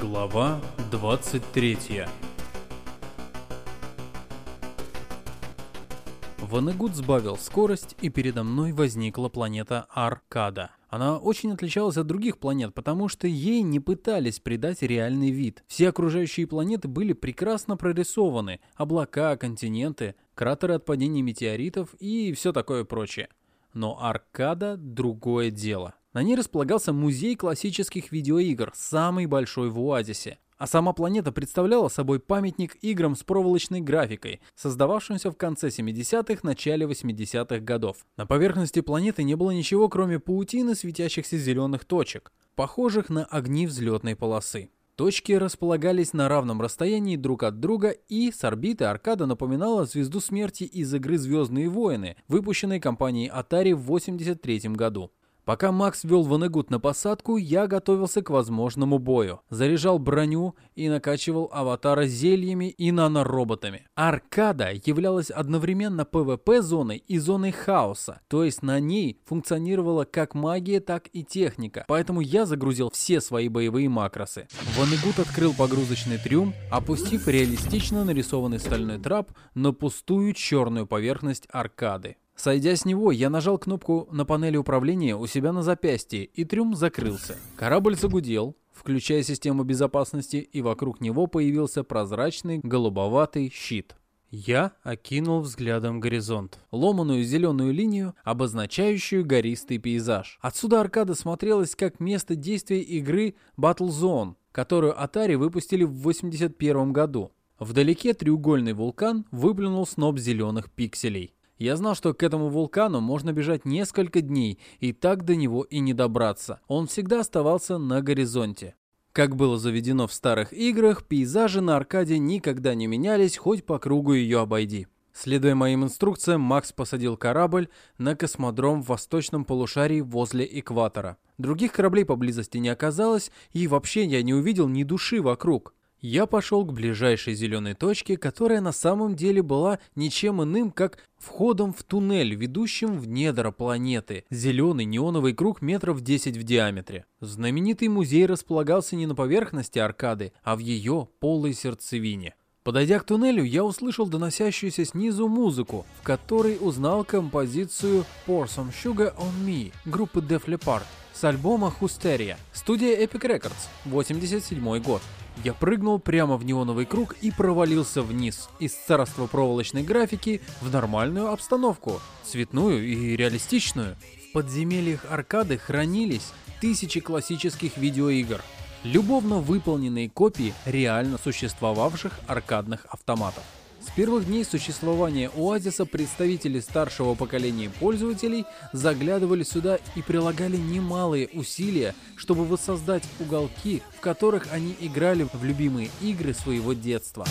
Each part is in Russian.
Глава 23 Ванегут сбавил скорость, и передо мной возникла планета Аркада. Она очень отличалась от других планет, потому что ей не пытались придать реальный вид. Все окружающие планеты были прекрасно прорисованы. Облака, континенты, кратеры от падения метеоритов и все такое прочее. Но Аркада – другое дело. На ней располагался музей классических видеоигр, самый большой в Оазисе. А сама планета представляла собой памятник играм с проволочной графикой, создававшимся в конце 70-х, начале 80-х годов. На поверхности планеты не было ничего, кроме паутины светящихся зеленых точек, похожих на огни взлетной полосы. Точки располагались на равном расстоянии друг от друга, и с орбиты аркада напоминала звезду смерти из игры «Звездные войны», выпущенной компанией Atari в 1983 году. Пока Макс вел Ванегут на посадку, я готовился к возможному бою. Заряжал броню и накачивал аватара зельями и нанороботами. Аркада являлась одновременно ПВП-зоной и зоной хаоса, то есть на ней функционировала как магия, так и техника, поэтому я загрузил все свои боевые макросы. Ванегут открыл погрузочный трюм, опустив реалистично нарисованный стальной трап на пустую черную поверхность аркады. Сойдя с него, я нажал кнопку на панели управления у себя на запястье, и трюм закрылся. Корабль загудел, включая систему безопасности, и вокруг него появился прозрачный голубоватый щит. Я окинул взглядом горизонт. Ломаную зеленую линию, обозначающую гористый пейзаж. Отсюда аркада смотрелась как место действия игры Battlezone, которую Atari выпустили в 1981 году. Вдалеке треугольный вулкан выплюнул сноп зеленых пикселей. Я знал, что к этому вулкану можно бежать несколько дней, и так до него и не добраться. Он всегда оставался на горизонте. Как было заведено в старых играх, пейзажи на аркаде никогда не менялись, хоть по кругу ее обойди. Следуя моим инструкциям, Макс посадил корабль на космодром в восточном полушарии возле экватора. Других кораблей поблизости не оказалось, и вообще я не увидел ни души вокруг. Я пошел к ближайшей зеленой точке, которая на самом деле была ничем иным, как входом в туннель, ведущим в недра планеты. Зеленый неоновый круг метров 10 в диаметре. Знаменитый музей располагался не на поверхности аркады, а в ее полой сердцевине. Подойдя к туннелю, я услышал доносящуюся снизу музыку, в которой узнал композицию Pour Some Sugar On Me группы Def Leppard с альбома Hysteria, студия Epic Records, 87 год. Я прыгнул прямо в неоновый круг и провалился вниз, из царства проволочной графики в нормальную обстановку, цветную и реалистичную. В подземельях аркады хранились тысячи классических видеоигр, любовно выполненные копии реально существовавших аркадных автоматов. С первых дней существования Оазиса представители старшего поколения пользователей заглядывали сюда и прилагали немалые усилия, чтобы воссоздать уголки, в которых они играли в любимые игры своего детства.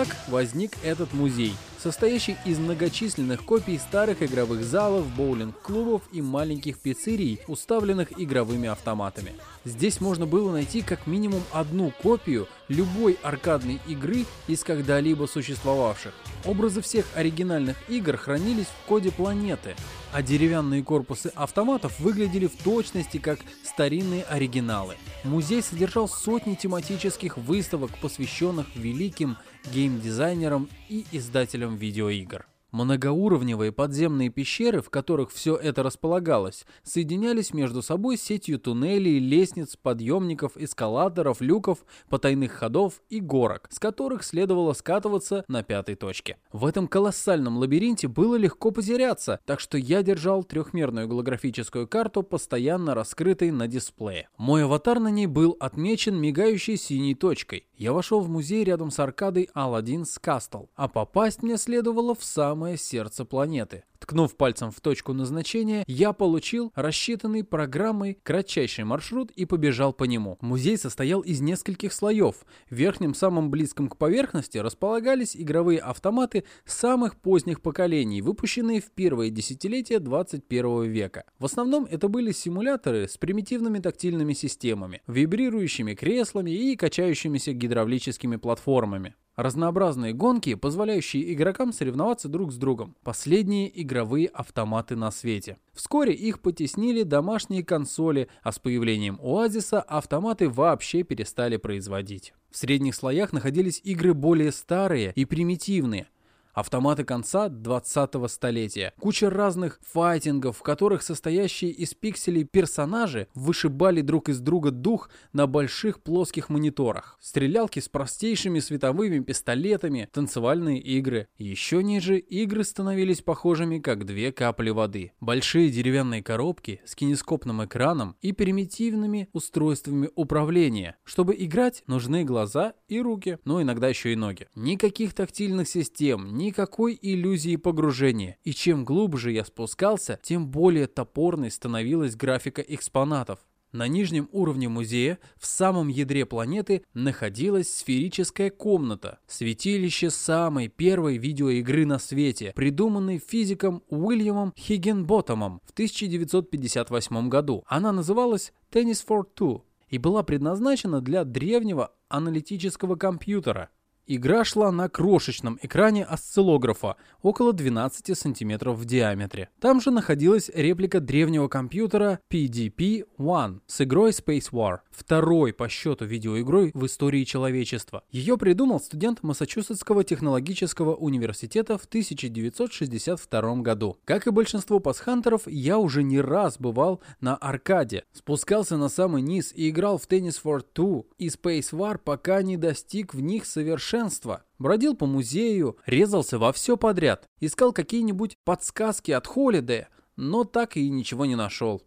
Так возник этот музей, состоящий из многочисленных копий старых игровых залов, боулинг-клубов и маленьких пиццерий, уставленных игровыми автоматами. Здесь можно было найти как минимум одну копию любой аркадной игры из когда-либо существовавших. Образы всех оригинальных игр хранились в коде планеты, а деревянные корпусы автоматов выглядели в точности как старинные оригиналы. Музей содержал сотни тематических выставок, посвященных великим геймдизайнерам и издателям видеоигр. Многоуровневые подземные пещеры, в которых все это располагалось, соединялись между собой сетью туннелей, лестниц, подъемников, эскалаторов, люков, потайных ходов и горок, с которых следовало скатываться на пятой точке. В этом колоссальном лабиринте было легко потеряться, так что я держал трехмерную голографическую карту, постоянно раскрытой на дисплее. Мой аватар на ней был отмечен мигающей синей точкой. Я вошел в музей рядом с аркадой Aladdin's Castle, а попасть мне следовало в самое сердце планеты. Ткнув пальцем в точку назначения, я получил рассчитанный программой кратчайший маршрут и побежал по нему. Музей состоял из нескольких слоев. В верхнем, самом близком к поверхности, располагались игровые автоматы самых поздних поколений, выпущенные в первые десятилетия 21 века. В основном это были симуляторы с примитивными тактильными системами, вибрирующими креслами и качающимися гидравлическими платформами. Разнообразные гонки, позволяющие игрокам соревноваться друг с другом. Последние игровые автоматы на свете. Вскоре их потеснили домашние консоли, а с появлением Оазиса автоматы вообще перестали производить. В средних слоях находились игры более старые и примитивные – Автоматы конца 20-го столетия. Куча разных файтингов, в которых состоящие из пикселей персонажи вышибали друг из друга дух на больших плоских мониторах. Стрелялки с простейшими световыми пистолетами, танцевальные игры. Еще ниже игры становились похожими как две капли воды. Большие деревянные коробки с кинескопным экраном и примитивными устройствами управления. Чтобы играть, нужны глаза и руки, но иногда еще и ноги. Никаких тактильных систем, Никакой иллюзии погружения. И чем глубже я спускался, тем более топорной становилась графика экспонатов. На нижнем уровне музея, в самом ядре планеты, находилась сферическая комната, святилище самой первой видеоигры на свете, придуманной физиком Уильямом Хиггенботтомом в 1958 году. Она называлась Tennis for Two и была предназначена для древнего аналитического компьютера. Игра шла на крошечном экране осциллографа, около 12 см в диаметре. Там же находилась реплика древнего компьютера PDP-1 с игрой Space War, второй по счету видеоигрой в истории человечества. Ее придумал студент Массачусетского технологического университета в 1962 году. Как и большинство пасхантеров, я уже не раз бывал на аркаде, спускался на самый низ и играл в Tennis for Two и Space War, пока не достиг в них совершенно совершенства. Бродил по музею, резался во все подряд, искал какие-нибудь подсказки от Холидея, но так и ничего не нашел.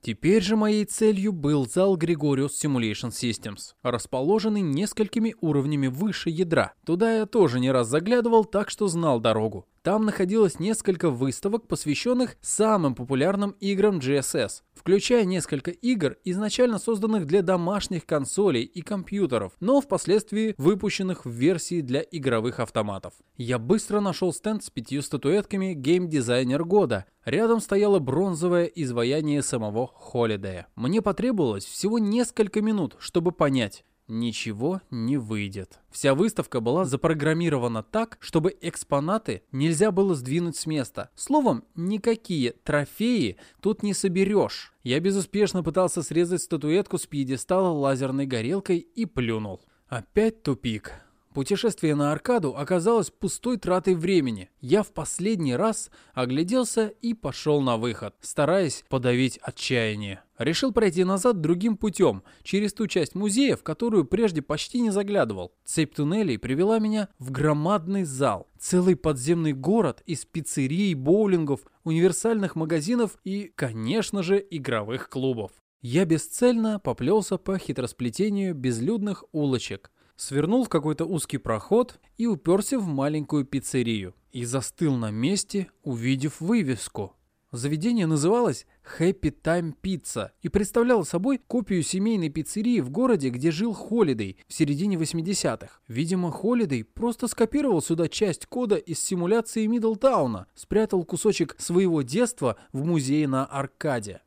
Теперь же моей целью был зал Gregorius Simulation Systems, расположенный несколькими уровнями выше ядра. Туда я тоже не раз заглядывал, так что знал дорогу. Там находилось несколько выставок, посвященных самым популярным играм GSS, включая несколько игр, изначально созданных для домашних консолей и компьютеров, но впоследствии выпущенных в версии для игровых автоматов. Я быстро нашел стенд с пятью статуэтками гейм-дизайнер года. Рядом стояло бронзовое изваяние самого Холидея. Мне потребовалось всего несколько минут, чтобы понять, ничего не выйдет. Вся выставка была запрограммирована так, чтобы экспонаты нельзя было сдвинуть с места. Словом, никакие трофеи тут не соберешь. Я безуспешно пытался срезать статуэтку с пьедестала лазерной горелкой и плюнул. Опять тупик. Путешествие на аркаду оказалось пустой тратой времени. Я в последний раз огляделся и пошел на выход, стараясь подавить отчаяние. Решил пройти назад другим путем, через ту часть музея, в которую прежде почти не заглядывал. Цепь туннелей привела меня в громадный зал. Целый подземный город из пиццерий, боулингов, универсальных магазинов и, конечно же, игровых клубов. Я бесцельно поплелся по хитросплетению безлюдных улочек – свернул в какой-то узкий проход и уперся в маленькую пиццерию. И застыл на месте, увидев вывеску. Заведение называлось Happy Time Pizza и представляло собой копию семейной пиццерии в городе, где жил Холидей в середине 80-х. Видимо, Холидей просто скопировал сюда часть кода из симуляции Мидлтауна, спрятал кусочек своего детства в музее на Аркаде.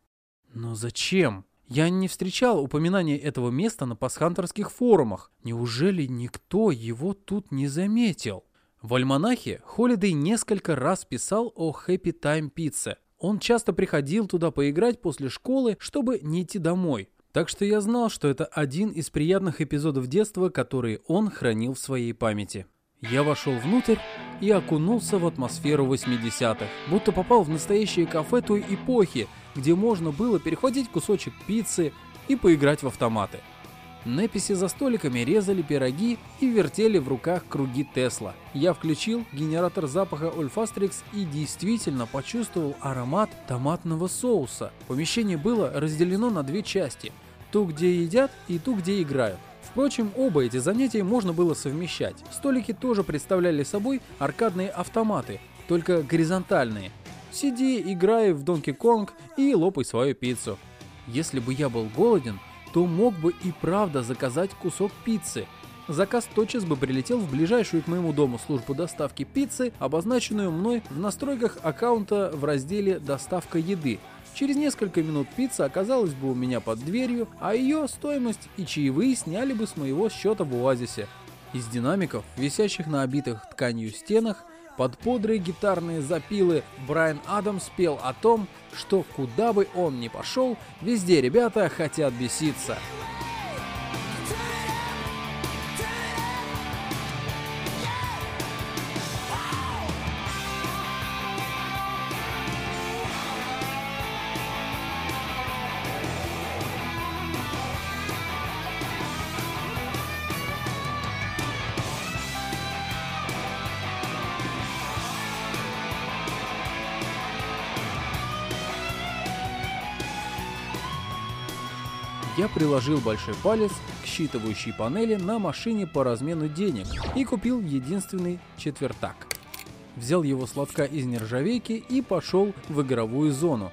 Но зачем? Я не встречал упоминания этого места на пасхантерских форумах. Неужели никто его тут не заметил? В альманахе Холидей несколько раз писал о Happy Time Pizza. Он часто приходил туда поиграть после школы, чтобы не идти домой. Так что я знал, что это один из приятных эпизодов детства, которые он хранил в своей памяти. Я вошел внутрь и окунулся в атмосферу 80-х, будто попал в настоящее кафе той эпохи, где можно было перехватить кусочек пиццы и поиграть в автоматы. Неписи за столиками резали пироги и вертели в руках круги Тесла. Я включил генератор запаха Olfastrix и действительно почувствовал аромат томатного соуса. Помещение было разделено на две части. Ту, где едят, и ту, где играют. Впрочем, оба эти занятия можно было совмещать. Столики тоже представляли собой аркадные автоматы, только горизонтальные. Сиди, играй в Donkey Kong и лопай свою пиццу. Если бы я был голоден, то мог бы и правда заказать кусок пиццы. Заказ тотчас бы прилетел в ближайшую к моему дому службу доставки пиццы, обозначенную мной в настройках аккаунта в разделе «Доставка еды». Через несколько минут пицца оказалась бы у меня под дверью, а ее стоимость и чаевые сняли бы с моего счета в Оазисе. Из динамиков, висящих на обитых тканью стенах, под бодрые гитарные запилы Брайан Адамс пел о том, что куда бы он ни пошел, везде ребята хотят беситься. Я приложил большой палец к считывающей панели на машине по размену денег и купил единственный четвертак. Взял его сладка из нержавейки и пошел в игровую зону,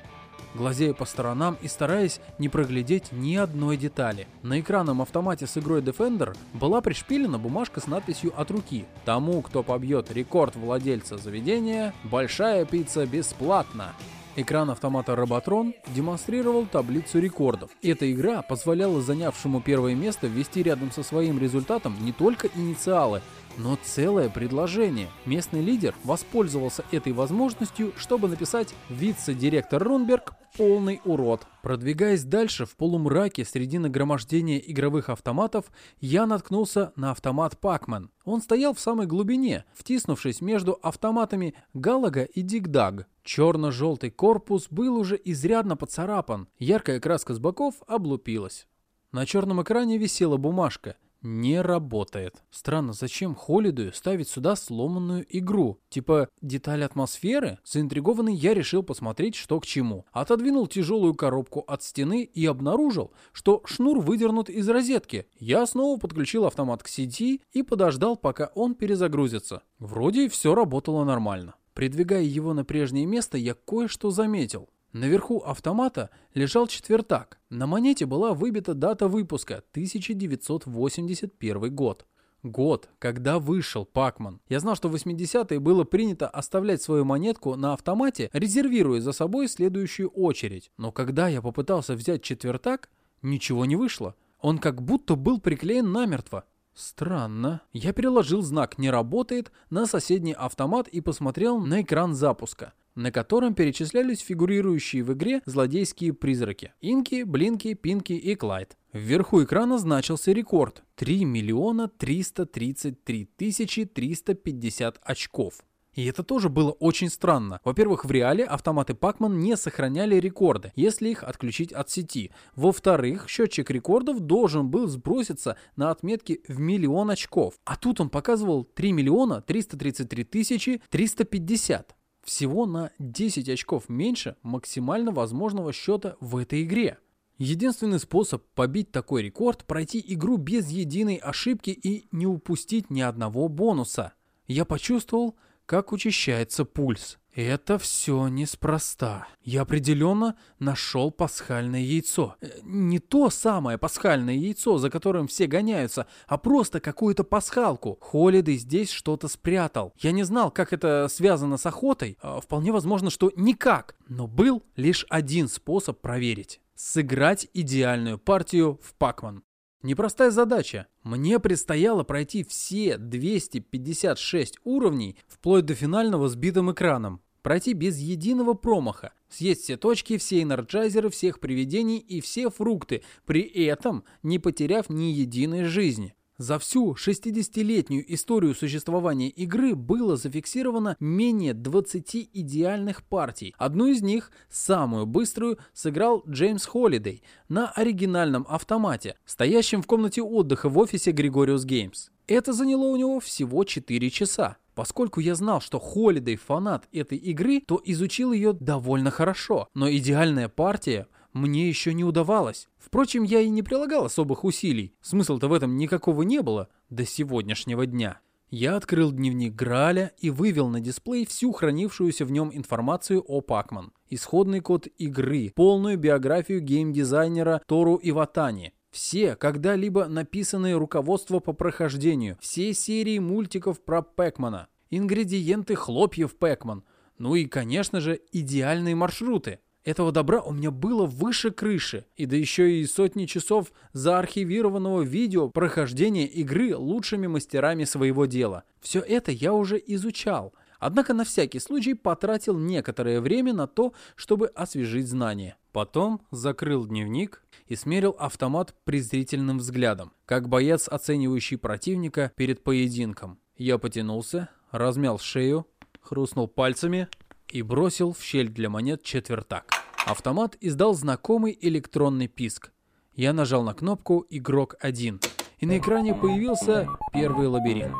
глазея по сторонам и стараясь не проглядеть ни одной детали. На экранном автомате с игрой Defender была пришпилена бумажка с надписью от руки. Тому, кто побьет рекорд владельца заведения, большая пицца бесплатна. Экран автомата Роботрон демонстрировал таблицу рекордов. Эта игра позволяла занявшему первое место ввести рядом со своим результатом не только инициалы, но целое предложение. Местный лидер воспользовался этой возможностью, чтобы написать «Вице-директор Рунберг – полный урод». Продвигаясь дальше в полумраке среди нагромождения игровых автоматов, я наткнулся на автомат Пакмен. Он стоял в самой глубине, втиснувшись между автоматами Галага и Дигдаг. Черно-желтый корпус был уже изрядно поцарапан, яркая краска с боков облупилась. На черном экране висела бумажка не работает. Странно, зачем Холидую ставить сюда сломанную игру? Типа деталь атмосферы? Заинтригованный я решил посмотреть, что к чему. Отодвинул тяжелую коробку от стены и обнаружил, что шнур выдернут из розетки. Я снова подключил автомат к сети и подождал, пока он перезагрузится. Вроде все работало нормально. Придвигая его на прежнее место, я кое-что заметил. Наверху автомата лежал четвертак. На монете была выбита дата выпуска 1981 год. Год, когда вышел Пакман. Я знал, что в 80-е было принято оставлять свою монетку на автомате, резервируя за собой следующую очередь. Но когда я попытался взять четвертак, ничего не вышло. Он как будто был приклеен намертво. Странно. Я переложил знак «Не работает» на соседний автомат и посмотрел на экран запуска на котором перечислялись фигурирующие в игре злодейские призраки. Инки, Блинки, Пинки и Клайд. Вверху экрана значился рекорд – 3 миллиона 333 тысячи 350 очков. И это тоже было очень странно. Во-первых, в реале автоматы Pacman не сохраняли рекорды, если их отключить от сети. Во-вторых, счетчик рекордов должен был сброситься на отметки в миллион очков. А тут он показывал 3 миллиона 333 тысячи 350 всего на 10 очков меньше максимально возможного счета в этой игре. Единственный способ побить такой рекорд – пройти игру без единой ошибки и не упустить ни одного бонуса. Я почувствовал, как учащается пульс. Это все неспроста. Я определенно нашел пасхальное яйцо. Э, не то самое пасхальное яйцо, за которым все гоняются, а просто какую-то пасхалку. Холидей здесь что-то спрятал. Я не знал, как это связано с охотой. А вполне возможно, что никак. Но был лишь один способ проверить. Сыграть идеальную партию в Пакман. Непростая задача. Мне предстояло пройти все 256 уровней, вплоть до финального с битым экраном. Пройти без единого промаха, съесть все точки, все энерджайзеры, всех привидений и все фрукты, при этом не потеряв ни единой жизни. За всю 60-летнюю историю существования игры было зафиксировано менее 20 идеальных партий. Одну из них, самую быструю, сыграл Джеймс Холидей на оригинальном автомате, стоящем в комнате отдыха в офисе Gregorius Games. Это заняло у него всего 4 часа. Поскольку я знал, что Холидей фанат этой игры, то изучил ее довольно хорошо. Но идеальная партия мне еще не удавалось. Впрочем, я и не прилагал особых усилий. Смысла-то в этом никакого не было до сегодняшнего дня. Я открыл дневник Граля и вывел на дисплей всю хранившуюся в нем информацию о Пакман. Исходный код игры, полную биографию геймдизайнера Тору Иватани, все когда-либо написанные руководства по прохождению, все серии мультиков про Пэкмана, ингредиенты хлопьев Пэкман, ну и, конечно же, идеальные маршруты. Этого добра у меня было выше крыши, и да еще и сотни часов заархивированного видео прохождения игры лучшими мастерами своего дела. Все это я уже изучал, однако на всякий случай потратил некоторое время на то, чтобы освежить знания. Потом закрыл дневник и смерил автомат презрительным взглядом, как боец, оценивающий противника перед поединком. Я потянулся, размял шею, хрустнул пальцами и бросил в щель для монет четвертак. Автомат издал знакомый электронный писк. Я нажал на кнопку «Игрок 1», и на экране появился первый лабиринт.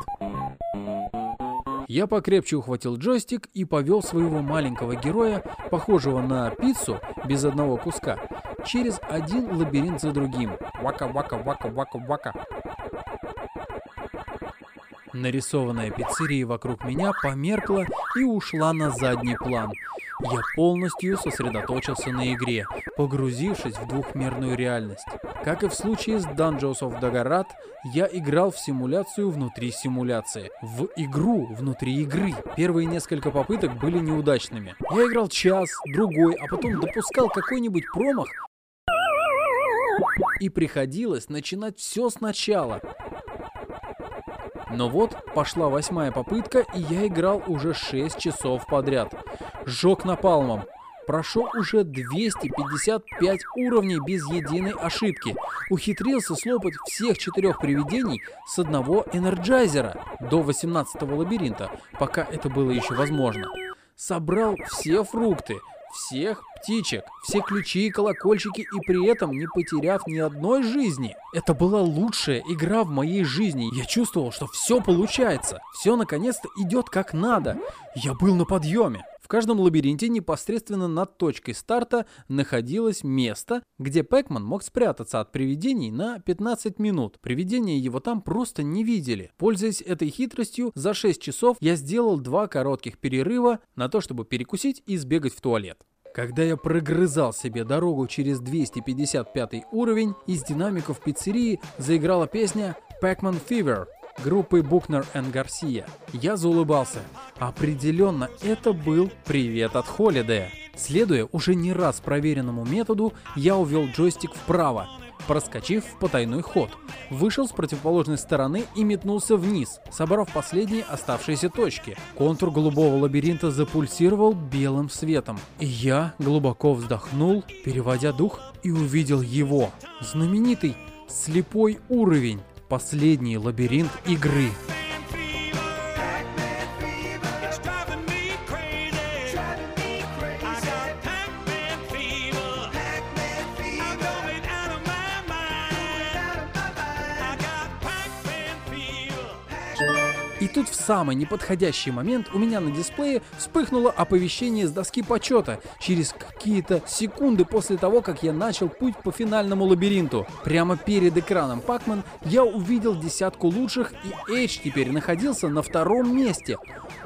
Я покрепче ухватил джойстик и повел своего маленького героя, похожего на пиццу без одного куска, через один лабиринт за другим. Вака-вака-вака-вака-вака. Нарисованная пиццерия вокруг меня померкла и ушла на задний план. Я полностью сосредоточился на игре, погрузившись в двухмерную реальность. Как и в случае с Dungeons of Daggerad, я играл в симуляцию внутри симуляции. В игру внутри игры. Первые несколько попыток были неудачными. Я играл час, другой, а потом допускал какой-нибудь промах, и приходилось начинать все сначала. Но вот пошла восьмая попытка, и я играл уже 6 часов подряд. Жег напалмом. Прошел уже 255 уровней без единой ошибки. Ухитрился слопать всех четырех привидений с одного энерджайзера до 18 лабиринта, пока это было еще возможно. Собрал все фрукты, всех птичек, все ключи и колокольчики и при этом не потеряв ни одной жизни. Это была лучшая игра в моей жизни. Я чувствовал, что все получается. Все наконец-то идет как надо. Я был на подъеме. В каждом лабиринте непосредственно над точкой старта находилось место, где Пэкман мог спрятаться от привидений на 15 минут. Привидения его там просто не видели. Пользуясь этой хитростью, за 6 часов я сделал два коротких перерыва на то, чтобы перекусить и сбегать в туалет. Когда я прогрызал себе дорогу через 255 уровень, из динамиков пиццерии заиграла песня Pac-Man Fever группы Букнер и Гарсия. Я заулыбался. Определенно, это был привет от Холидея. Следуя уже не раз проверенному методу, я увел джойстик вправо, проскочив в потайной ход. Вышел с противоположной стороны и метнулся вниз, собрав последние оставшиеся точки. Контур голубого лабиринта запульсировал белым светом. И я глубоко вздохнул, переводя дух, и увидел его. Знаменитый слепой уровень последний лабиринт игры. Тут в самый неподходящий момент у меня на дисплее вспыхнуло оповещение с доски почета через какие-то секунды после того, как я начал путь по финальному лабиринту. Прямо перед экраном Пакман я увидел десятку лучших, и Эйдж теперь находился на втором месте.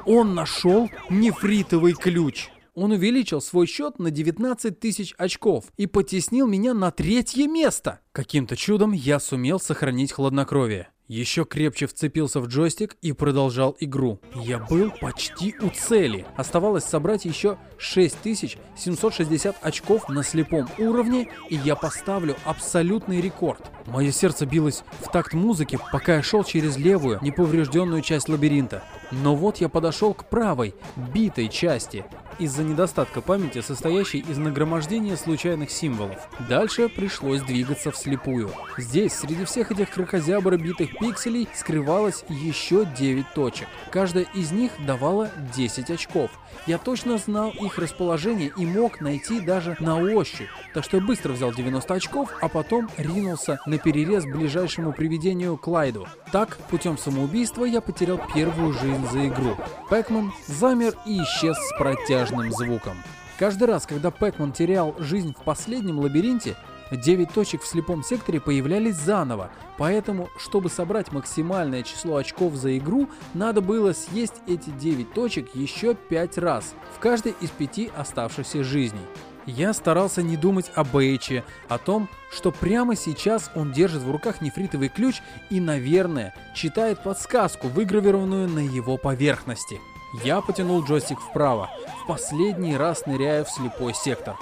Он нашел нефритовый ключ. Он увеличил свой счет на 19 тысяч очков и потеснил меня на третье место. Каким-то чудом я сумел сохранить хладнокровие еще крепче вцепился в джойстик и продолжал игру. Я был почти у цели. Оставалось собрать еще 6760 очков на слепом уровне, и я поставлю абсолютный рекорд. Мое сердце билось в такт музыки, пока я шел через левую, неповрежденную часть лабиринта. Но вот я подошел к правой, битой части, из-за недостатка памяти, состоящей из нагромождения случайных символов. Дальше пришлось двигаться вслепую. Здесь, среди всех этих крокозябр битых пикселей, скрывалось еще 9 точек. Каждая из них давала 10 очков. Я точно знал их расположение и мог найти даже на ощупь. Так что я быстро взял 90 очков, а потом ринулся на перерез ближайшему привидению Клайду. Так, путем самоубийства я потерял первую жизнь за игру. Пэкман замер и исчез с протяжным звуком. Каждый раз, когда Пэкман терял жизнь в последнем лабиринте, 9 точек в слепом секторе появлялись заново, поэтому, чтобы собрать максимальное число очков за игру, надо было съесть эти 9 точек еще 5 раз, в каждой из 5 оставшихся жизней. Я старался не думать об Эйче, о том, что прямо сейчас он держит в руках нефритовый ключ и, наверное, читает подсказку, выгравированную на его поверхности. Я потянул джойстик вправо, в последний раз ныряя в слепой сектор.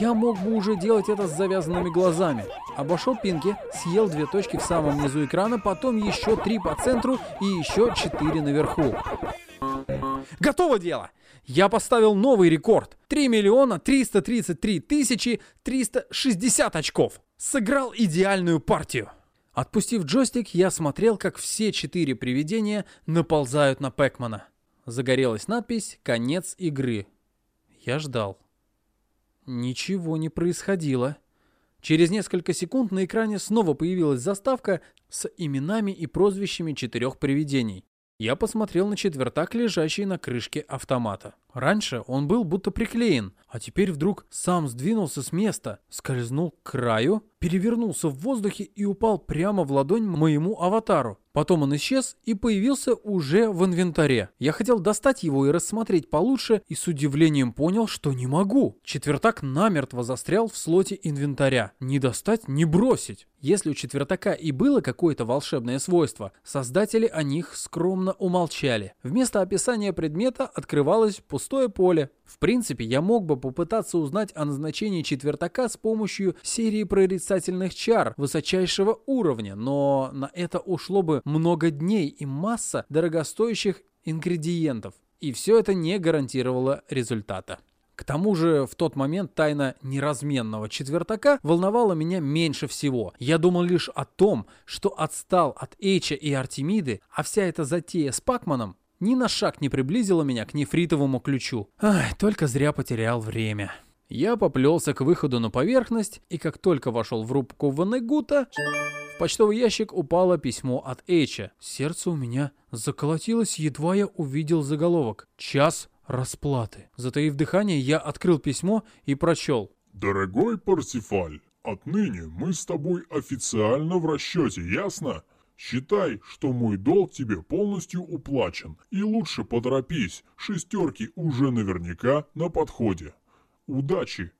Я мог бы уже делать это с завязанными глазами. Обошел пинки, съел две точки в самом низу экрана, потом еще три по центру и еще четыре наверху. Готово дело! Я поставил новый рекорд. 3 миллиона 333 тысячи 360 очков. Сыграл идеальную партию. Отпустив джойстик, я смотрел, как все четыре привидения наползают на Пэкмана. Загорелась надпись «Конец игры». Я ждал. Ничего не происходило. Через несколько секунд на экране снова появилась заставка с именами и прозвищами четырех привидений. Я посмотрел на четвертак, лежащий на крышке автомата. Раньше он был будто приклеен, а теперь вдруг сам сдвинулся с места, скользнул к краю, перевернулся в воздухе и упал прямо в ладонь моему аватару. Потом он исчез и появился уже в инвентаре. Я хотел достать его и рассмотреть получше, и с удивлением понял, что не могу. Четвертак намертво застрял в слоте инвентаря. Не достать, не бросить. Если у четвертака и было какое-то волшебное свойство, создатели о них скромно умолчали. Вместо описания предмета открывалось пустое поле. В принципе, я мог бы попытаться узнать о назначении четвертака с помощью серии прорицательных чар высочайшего уровня, но на это ушло бы много дней и масса дорогостоящих ингредиентов. И все это не гарантировало результата. К тому же, в тот момент тайна неразменного четвертака волновала меня меньше всего. Я думал лишь о том, что отстал от Эйча и Артемиды, а вся эта затея с Пакманом ни на шаг не приблизила меня к нефритовому ключу. Ай, только зря потерял время. Я поплелся к выходу на поверхность, и как только вошел в рубку Ванегута, в почтовый ящик упало письмо от Эйча. Сердце у меня заколотилось, едва я увидел заголовок. «Час расплаты». Затаив дыхание, я открыл письмо и прочел. «Дорогой Парсифаль, отныне мы с тобой официально в расчете, ясно? Считай, что мой долг тебе полностью уплачен, и лучше поторопись, шестерки уже наверняка на подходе. Удачи,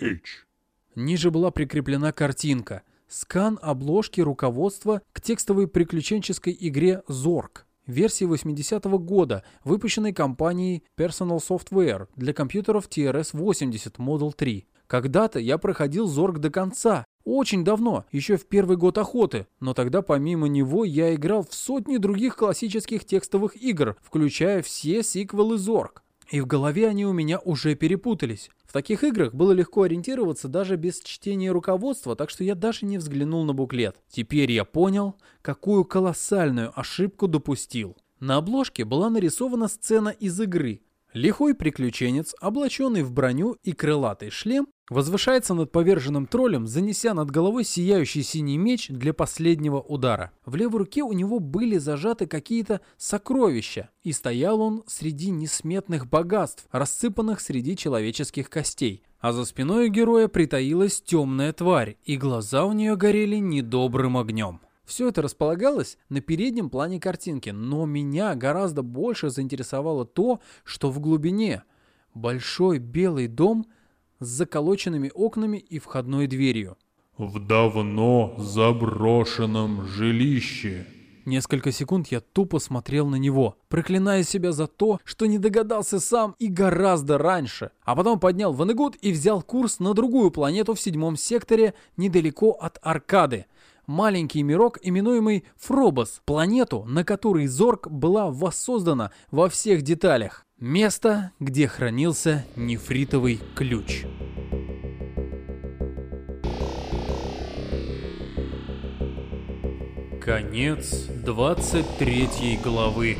H». Ниже была прикреплена картинка. Скан обложки руководства к текстовой приключенческой игре «Зорг» версии 80-го года, выпущенной компанией Personal Software для компьютеров TRS-80 Model 3. Когда-то я проходил Зорг до конца. Очень давно, еще в первый год охоты. Но тогда помимо него я играл в сотни других классических текстовых игр, включая все сиквелы Зорг. И в голове они у меня уже перепутались. В таких играх было легко ориентироваться даже без чтения руководства, так что я даже не взглянул на буклет. Теперь я понял, какую колоссальную ошибку допустил. На обложке была нарисована сцена из игры. Лихой приключенец, облаченный в броню и крылатый шлем, возвышается над поверженным троллем, занеся над головой сияющий синий меч для последнего удара. В левой руке у него были зажаты какие-то сокровища, и стоял он среди несметных богатств, рассыпанных среди человеческих костей. А за спиной героя притаилась темная тварь, и глаза у нее горели недобрым огнем. Все это располагалось на переднем плане картинки, но меня гораздо больше заинтересовало то, что в глубине большой белый дом с заколоченными окнами и входной дверью. «В давно заброшенном жилище». Несколько секунд я тупо смотрел на него, проклиная себя за то, что не догадался сам и гораздо раньше. А потом поднял Ванегут и взял курс на другую планету в седьмом секторе, недалеко от Аркады маленький мирок, именуемый Фробос, планету, на которой Зорг была воссоздана во всех деталях. Место, где хранился нефритовый ключ. Конец 23 главы.